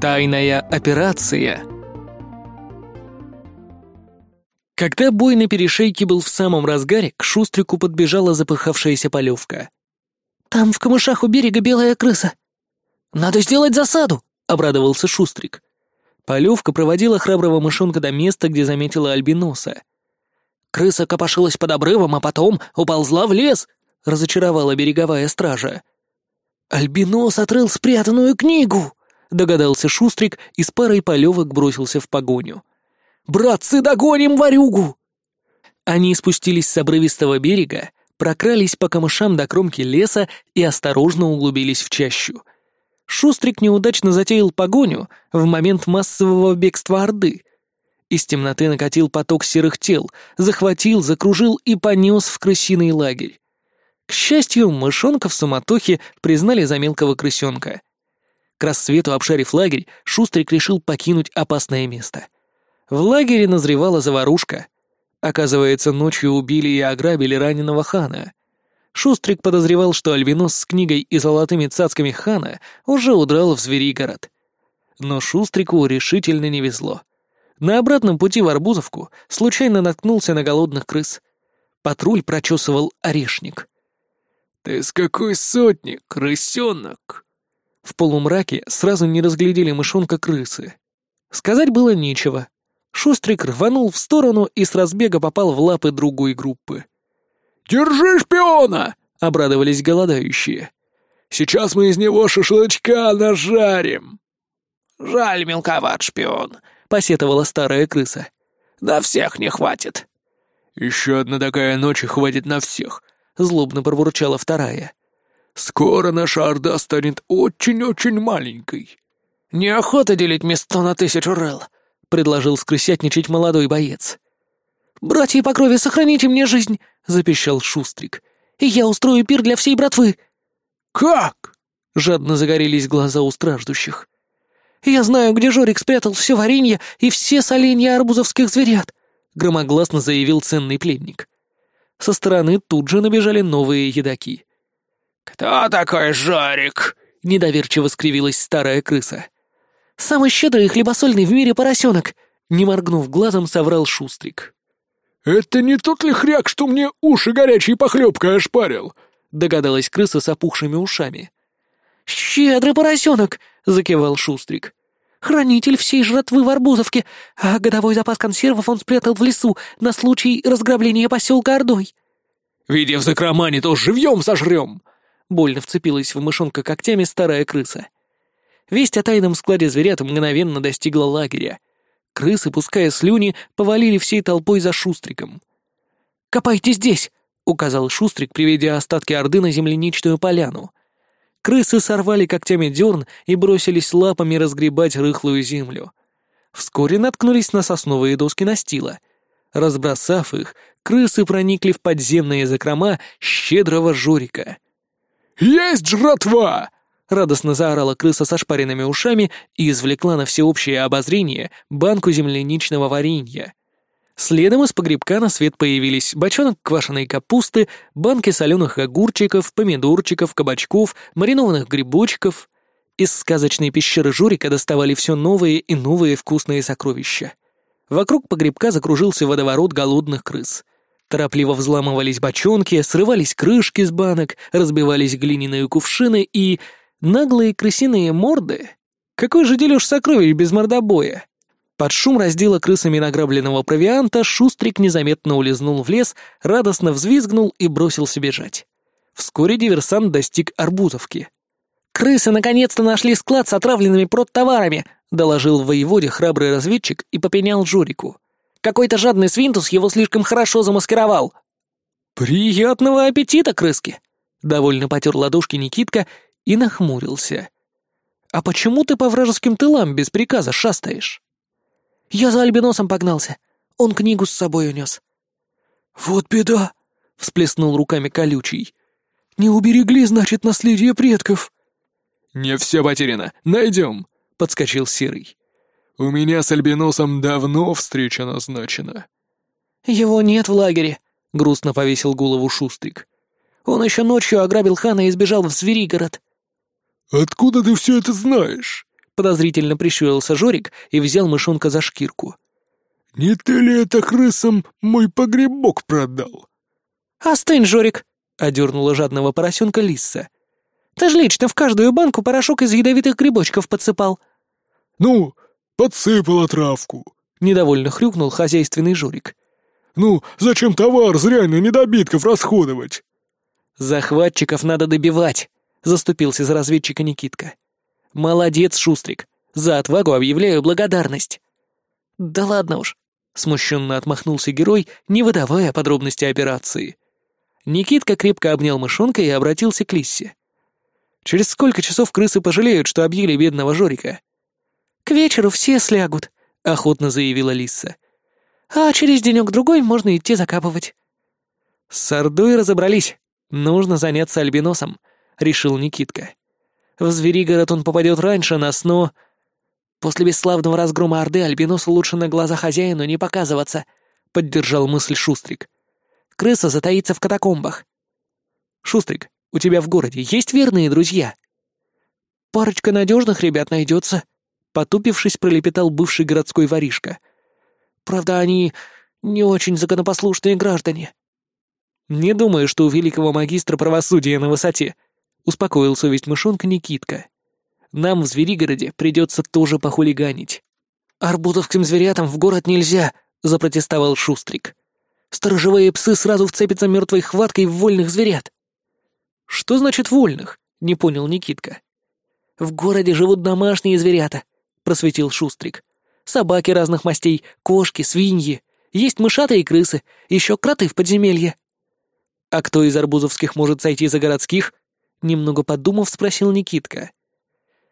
Тайная операция. Когда бой на перешейке был в самом разгаре, к Шустрику подбежала запыхавшаяся полевка. «Там в камышах у берега белая крыса». «Надо сделать засаду!» — обрадовался Шустрик. Полевка проводила храброго мышонка до места, где заметила альбиноса. «Крыса копошилась под обрывом, а потом уползла в лес!» — разочаровала береговая стража. «Альбинос отрыл спрятанную книгу!» — догадался Шустрик и с парой полевок бросился в погоню. «Братцы, догоним ворюгу!» Они спустились с обрывистого берега, прокрались по камышам до кромки леса и осторожно углубились в чащу. Шустрик неудачно затеял погоню в момент массового бегства Орды. Из темноты накатил поток серых тел, захватил, закружил и понес в крысиный лагерь. К счастью, мышонка в суматохе признали за мелкого крысенка. К рассвету, обшарив лагерь, Шустрик решил покинуть опасное место. В лагере назревала заварушка. Оказывается, ночью убили и ограбили раненого хана. Шустрик подозревал, что альбинос с книгой и золотыми цацками хана уже удрал в Зверигород. Но Шустрику решительно не везло. На обратном пути в Арбузовку случайно наткнулся на голодных крыс. Патруль прочесывал орешник. «Ты с какой сотни, крысенок?» В полумраке сразу не разглядели мышонка крысы. Сказать было нечего. Шустрик рванул в сторону и с разбега попал в лапы другой группы. «Держи шпиона!» — обрадовались голодающие. «Сейчас мы из него шашлычка нажарим!» «Жаль, мелковат шпион», — посетовала старая крыса. «На всех не хватит». «Еще одна такая ночь и хватит на всех», — злобно пробурчала вторая. Скоро наша орда станет очень-очень маленькой». «Неохота делить место на тысячу рыл», — предложил скрысятничать молодой боец. «Братья по крови, сохраните мне жизнь», — запищал Шустрик. «И я устрою пир для всей братвы». «Как?» — жадно загорелись глаза у страждущих. «Я знаю, где Жорик спрятал все варенье и все соленья арбузовских зверят», — громогласно заявил ценный пленник. Со стороны тут же набежали новые едоки. «Кто такой Жорик?» — недоверчиво скривилась старая крыса. «Самый щедрый и хлебосольный в мире поросенок!» — не моргнув глазом, соврал Шустрик. «Это не тот ли хряк, что мне уши горячей похлебкой ошпарил?» — догадалась крыса с опухшими ушами. «Щедрый поросенок!» — закивал Шустрик. «Хранитель всей жратвы в Арбузовке, а годовой запас консервов он спрятал в лесу на случай разграбления поселка Ордой». «Веди в закрома, не то живьем сожрем!» Больно вцепилась в мышонка когтями старая крыса. Весть о тайном складе зверят мгновенно достигла лагеря. Крысы, пуская слюни, повалили всей толпой за Шустриком. «Копайте здесь!» — указал Шустрик, приведя остатки Орды на земляничную поляну. Крысы сорвали когтями дерн и бросились лапами разгребать рыхлую землю. Вскоре наткнулись на сосновые доски настила. Разбросав их, крысы проникли в подземные закрома щедрого Жорика. «Есть жратва!» — радостно заорала крыса со шпаренными ушами и извлекла на всеобщее обозрение банку земляничного варенья. Следом из погребка на свет появились бочонок квашеной капусты, банки соленых огурчиков, помидорчиков, кабачков, маринованных грибочков. Из сказочной пещеры Журика доставали все новые и новые вкусные сокровища. Вокруг погребка закружился водоворот голодных крыс — Торопливо взламывались бочонки, срывались крышки с банок, разбивались глиняные кувшины и... наглые крысиные морды? Какой же дележ сокровищ без мордобоя? Под шум раздела крысами награбленного провианта Шустрик незаметно улизнул в лес, радостно взвизгнул и бросился бежать. Вскоре диверсант достиг Арбузовки. «Крысы наконец-то нашли склад с отравленными продтоварами», — доложил воеводе храбрый разведчик и попенял Жорику. Какой-то жадный свинтус его слишком хорошо замаскировал». «Приятного аппетита, крыски!» — довольно потер ладошки Никитка и нахмурился. «А почему ты по вражеским тылам без приказа шастаешь?» «Я за альбиносом погнался. Он книгу с собой унес». «Вот беда!» — всплеснул руками колючий. «Не уберегли, значит, наследие предков». «Не все потеряно. Найдем!» — подскочил Серый. У меня с Альбиносом давно встреча назначена». «Его нет в лагере», — грустно повесил голову Шустрик. «Он еще ночью ограбил хана и сбежал в Зверигород». «Откуда ты все это знаешь?» Подозрительно прищурился Жорик и взял мышонка за шкирку. «Не ты ли это крысам мой погребок продал?» «Остынь, Жорик!» — одернула жадного поросенка Лисса. «Ты же лично в каждую банку порошок из ядовитых грибочков подсыпал». «Ну, подсыпала травку», — недовольно хрюкнул хозяйственный Жорик. «Ну, зачем товар зря на недобитков расходовать?» «Захватчиков надо добивать», — заступился за разведчика Никитка. «Молодец, Шустрик. За отвагу объявляю благодарность». «Да ладно уж», — смущенно отмахнулся герой, не выдавая подробности операции. Никитка крепко обнял мышонка и обратился к Лиссе. «Через сколько часов крысы пожалеют, что объели бедного Жорика?» «К вечеру все слягут», — охотно заявила Лисса. «А через денек-другой можно идти закапывать». С Ордой разобрались. Нужно заняться альбиносом, решил Никитка. В Зверигород он попадет раньше нас, но... После бесславного разгрома Орды альбиносу лучше на глаза хозяину не показываться, поддержал мысль Шустрик. Крыса затаится в катакомбах. Шустрик, у тебя в городе есть верные друзья? Парочка надежных ребят найдется, потупившись, пролепетал бывший городской воришка. Правда, они не очень законопослушные граждане. «Не думаю, что у великого магистра правосудия на высоте», — успокоил совесть мышонка Никитка. «Нам в Зверигороде придется тоже похулиганить». «Арбузовским зверятам в город нельзя», — запротестовал Шустрик. «Сторожевые псы сразу вцепятся мертвой хваткой в вольных зверят». «Что значит вольных?» — не понял Никитка. «В городе живут домашние зверята», — просветил Шустрик. «Собаки разных мастей, кошки, свиньи. Есть мышатые крысы, еще кроты в подземелье». «А кто из арбузовских может сойти за городских?» Немного подумав, спросил Никитка.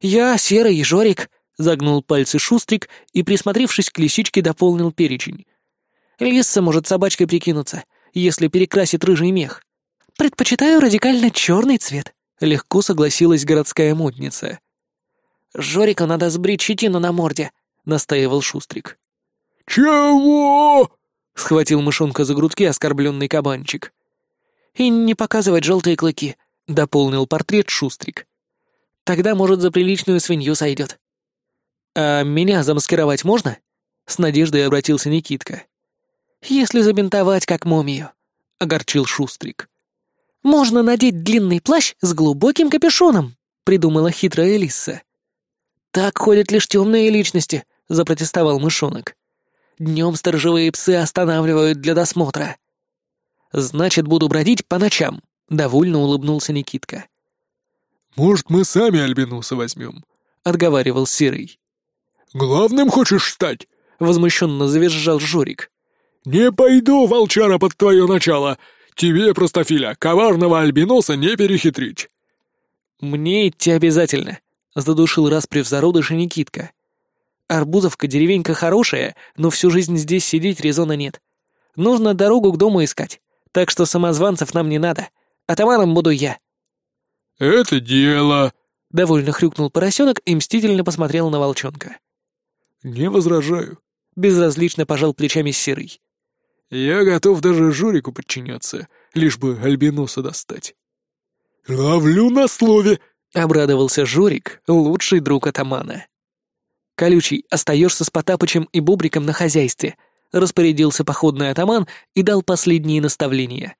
«Я, Серый и Жорик», — загнул пальцы Шустрик и, присмотревшись к лисичке, дополнил перечень. «Лисса может собачкой прикинуться, если перекрасит рыжий мех. Предпочитаю радикально черный цвет», — легко согласилась городская модница. «Жорику надо сбрить щетину на морде», — настаивал Шустрик. «Чего?» — схватил мышонка за грудки оскорбленный кабанчик. «И не показывать желтые клыки», — дополнил портрет Шустрик. «Тогда, может, за приличную свинью сойдет». «А меня замаскировать можно?» — с надеждой обратился Никитка. «Если забинтовать, как мумию», — огорчил Шустрик. «Можно надеть длинный плащ с глубоким капюшоном», — придумала хитрая Лисса. «Так ходят лишь темные личности», — запротестовал мышонок. «Днем сторожевые псы останавливают для досмотра». «Значит, буду бродить по ночам», — довольно улыбнулся Никитка. «Может, мы сами Альбинуса возьмем?» — отговаривал Серый. «Главным хочешь стать?» — возмущенно завизжал Жорик. «Не пойду, волчара, под твое начало! Тебе, простофиля, коварного альбиноса не перехитрить!» «Мне идти обязательно», — задушил распри в зародыше Никитка. «Арбузовка деревенька хорошая, но всю жизнь здесь сидеть резона нет. Нужно дорогу к дому искать. Так что самозванцев нам не надо. Атаманом буду я». «Это дело», — довольно хрюкнул поросенок и мстительно посмотрел на волчонка. «Не возражаю», — безразлично пожал плечами серый. «Я готов даже Журику подчиняться, лишь бы Альбиноса достать». «Ловлю на слове», — обрадовался Журик, лучший друг атамана. «Колючий, остаешься с Потапычем и Бубриком на хозяйстве», распорядился походный атаман и дал последние наставления.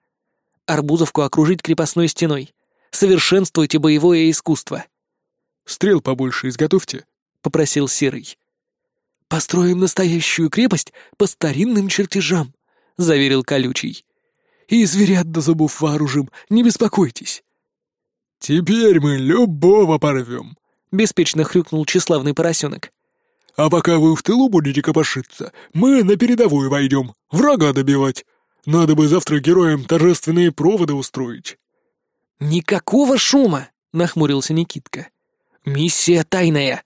Арбузовку окружить крепостной стеной. Совершенствуйте боевое искусство. «Стрел побольше изготовьте», — попросил Серый. «Построим настоящую крепость по старинным чертежам», — заверил Колючий. «И зверят до зубов вооружим, не беспокойтесь». «Теперь мы любого порвем», — беспечно хрюкнул тщеславный поросенок. А пока вы в тылу будете копошиться, мы на передовую войдем, врага добивать. Надо бы завтра героям торжественные проводы устроить». «Никакого шума!» — нахмурился Никитка. «Миссия тайная!»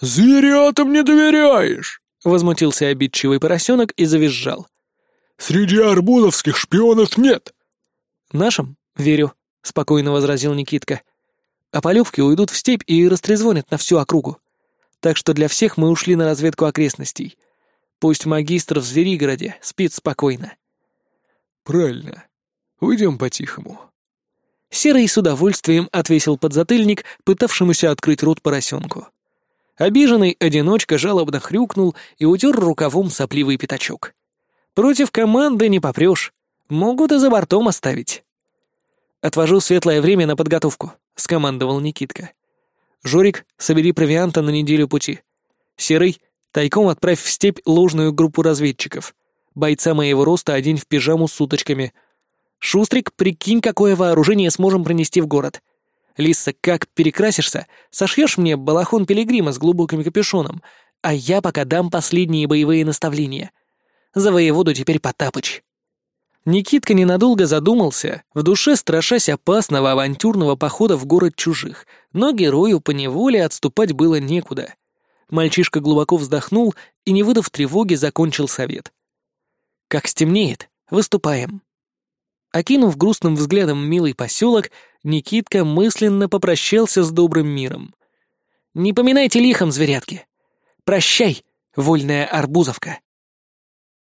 «Зверятам не доверяешь!» — возмутился обидчивый поросенок и завизжал. «Среди арбузовских шпионов нет!» «Нашим? Верю», — спокойно возразил Никитка. «А полевки уйдут в степь и растрезвонят на всю округу так что для всех мы ушли на разведку окрестностей. Пусть магистр в Зверигороде спит спокойно». «Правильно. Уйдем по-тихому». Серый с удовольствием отвесил подзатыльник, пытавшемуся открыть рот поросенку. Обиженный одиночка жалобно хрюкнул и утер рукавом сопливый пятачок. Против команды не попрешь. Могут и за бортом оставить. «Отвожу светлое время на подготовку», — скомандовал Никитка. «Жорик, собери провианта на неделю пути. Серый, тайком отправь в степь ложную группу разведчиков. Бойца моего роста один в пижаму с уточками. Шустрик, прикинь, какое вооружение сможем пронести в город. Лиса, как перекрасишься, сошьешь мне балахон пилигрима с глубоким капюшоном, а я пока дам последние боевые наставления. За воеводу теперь Потапыч». Никитка ненадолго задумался, в душе страшась опасного авантюрного похода в город чужих, но герою поневоле отступать было некуда. Мальчишка глубоко вздохнул и, не выдав тревоги, закончил совет. «Как стемнеет, выступаем». Окинув грустным взглядом милый поселок, Никитка мысленно попрощался с добрым миром. «Не поминайте лихом, зверятки! Прощай, вольная арбузовка!»